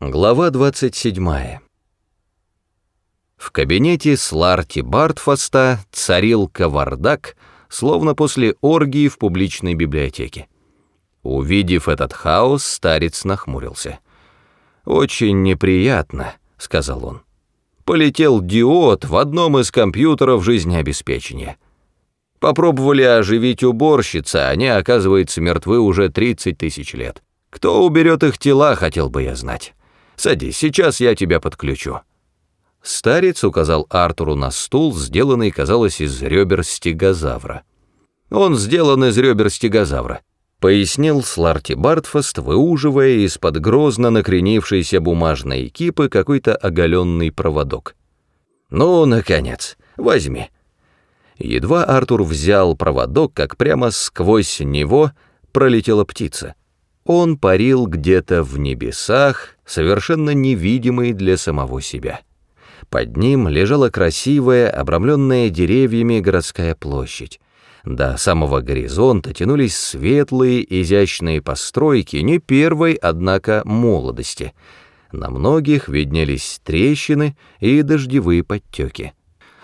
Глава 27. В кабинете Сларти Бартфаста царил кавардак, словно после оргии в публичной библиотеке. Увидев этот хаос, старец нахмурился. «Очень неприятно», — сказал он. «Полетел диод в одном из компьютеров жизнеобеспечения. Попробовали оживить уборщицы, они, оказывается, мертвы уже 30 тысяч лет. Кто уберет их тела, хотел бы я знать». Садись, сейчас я тебя подключу». Старец указал Артуру на стул, сделанный, казалось, из ребер стегозавра. «Он сделан из ребер стегозавра», — пояснил Сларти Бартфаст, выуживая из-под грозно накренившейся бумажной кипы какой-то оголенный проводок. «Ну, наконец, возьми». Едва Артур взял проводок, как прямо сквозь него пролетела птица. Он парил где-то в небесах, совершенно невидимый для самого себя. Под ним лежала красивая, обрамленная деревьями городская площадь. До самого горизонта тянулись светлые, изящные постройки, не первой, однако, молодости. На многих виднелись трещины и дождевые подтеки.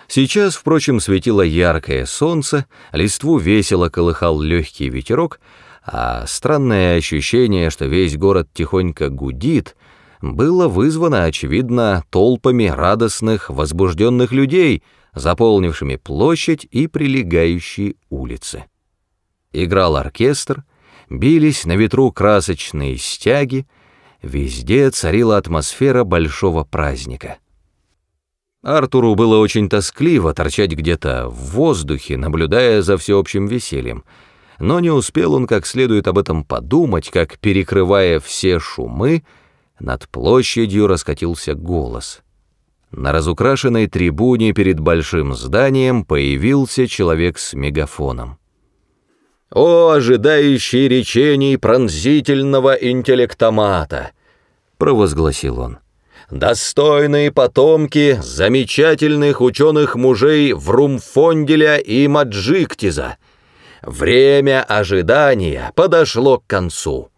Сейчас, впрочем, светило яркое солнце, листву весело колыхал легкий ветерок, а странное ощущение, что весь город тихонько гудит, было вызвано, очевидно, толпами радостных, возбужденных людей, заполнившими площадь и прилегающие улицы. Играл оркестр, бились на ветру красочные стяги, везде царила атмосфера большого праздника. Артуру было очень тоскливо торчать где-то в воздухе, наблюдая за всеобщим весельем, но не успел он как следует об этом подумать, как, перекрывая все шумы, над площадью раскатился голос. На разукрашенной трибуне перед большим зданием появился человек с мегафоном. «О, ожидающий речений пронзительного интеллектомата!» — провозгласил он. «Достойные потомки замечательных ученых-мужей Врумфонделя и Маджиктиза!» Время ожидания подошло к концу.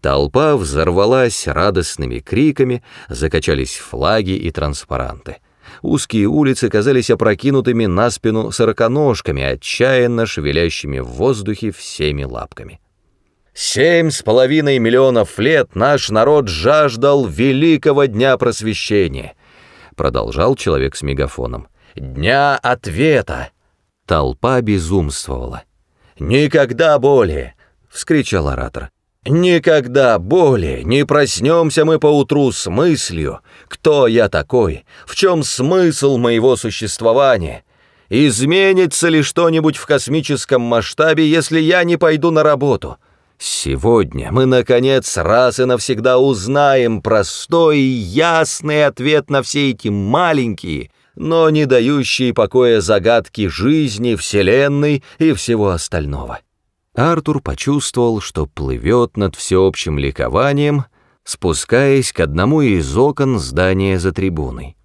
Толпа взорвалась радостными криками, закачались флаги и транспаранты. Узкие улицы казались опрокинутыми на спину сороконожками, отчаянно шевелящими в воздухе всеми лапками. Семь с половиной миллионов лет наш народ жаждал великого дня просвещения, продолжал человек с мегафоном. Дня ответа. Толпа безумствовала. «Никогда более!» — вскричал оратор. «Никогда более не проснемся мы поутру с мыслью, кто я такой, в чем смысл моего существования, изменится ли что-нибудь в космическом масштабе, если я не пойду на работу». Сегодня мы, наконец, раз и навсегда узнаем простой и ясный ответ на все эти маленькие, но не дающие покоя загадки жизни, Вселенной и всего остального. Артур почувствовал, что плывет над всеобщим ликованием, спускаясь к одному из окон здания за трибуной.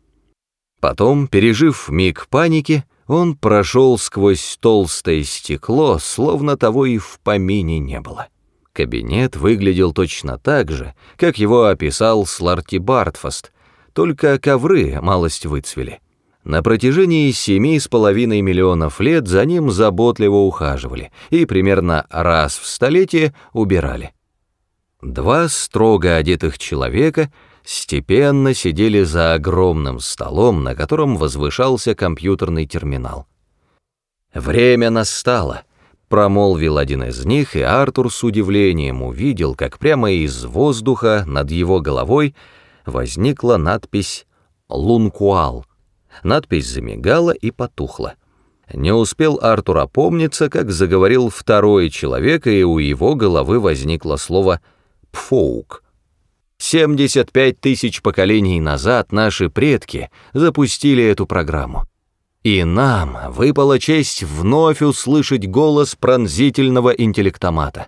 Потом, пережив миг паники, он прошел сквозь толстое стекло, словно того и в помине не было. Кабинет выглядел точно так же, как его описал Сларти Бартфаст, только ковры малость выцвели. На протяжении семи с половиной миллионов лет за ним заботливо ухаживали и примерно раз в столетие убирали. Два строго одетых человека степенно сидели за огромным столом, на котором возвышался компьютерный терминал. «Время настало», — промолвил один из них, и Артур с удивлением увидел, как прямо из воздуха над его головой возникла надпись «Лункуал», Надпись замигала и потухла. Не успел Артур опомниться, как заговорил второй человек, и у его головы возникло слово «пфоук». 75 тысяч поколений назад наши предки запустили эту программу. И нам выпала честь вновь услышать голос пронзительного интеллектомата.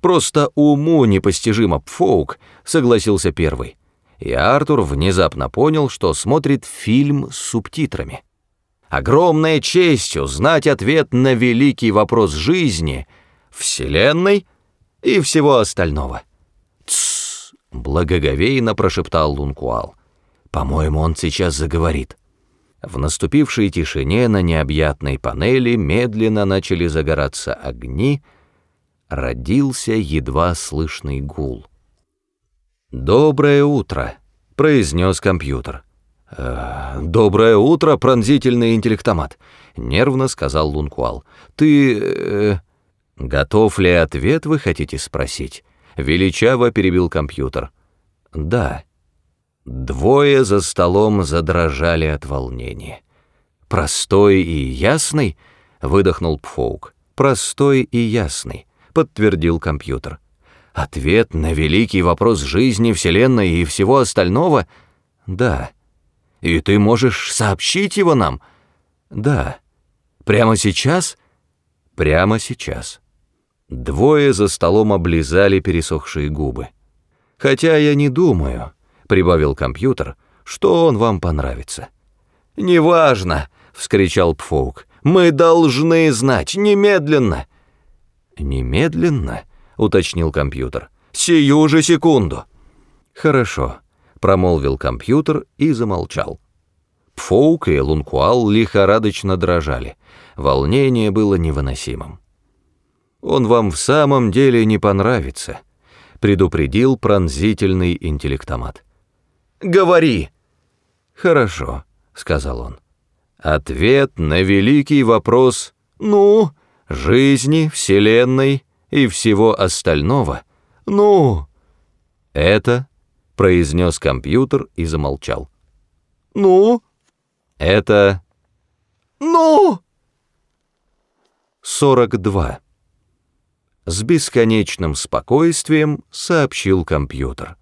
Просто уму непостижимо Пфоук, согласился первый и Артур внезапно понял, что смотрит фильм с субтитрами. Огромная честь узнать ответ на великий вопрос жизни, Вселенной и всего остального. «Тссс!» — благоговейно прошептал Лункуал. «По-моему, он сейчас заговорит». В наступившей тишине на необъятной панели медленно начали загораться огни, родился едва слышный гул. «Доброе утро», — произнес компьютер. «Э, «Доброе утро, пронзительный интеллектомат», — нервно сказал Лункуал. «Ты... Э, готов ли ответ, вы хотите спросить?» Величаво перебил компьютер. «Да». Двое за столом задрожали от волнения. «Простой и ясный?» — выдохнул Пфоук. «Простой и ясный», — подтвердил компьютер. «Ответ на великий вопрос жизни, Вселенной и всего остального?» «Да». «И ты можешь сообщить его нам?» «Да». «Прямо сейчас?» «Прямо сейчас». Двое за столом облизали пересохшие губы. «Хотя я не думаю», — прибавил компьютер, — «что он вам понравится». «Неважно», — вскричал Пфоук, — «мы должны знать, немедленно». «Немедленно?» — уточнил компьютер. «Сию же секунду». «Хорошо», — промолвил компьютер и замолчал. Пфоук и Лункуал лихорадочно дрожали. Волнение было невыносимым. «Он вам в самом деле не понравится», — предупредил пронзительный интеллектомат. «Говори!» «Хорошо», — сказал он. «Ответ на великий вопрос «Ну?» жизни, Вселенной и всего остального. Ну?» «Это», — произнес компьютер и замолчал. «Ну?» «Это...» «Ну?» 42. С бесконечным спокойствием сообщил компьютер.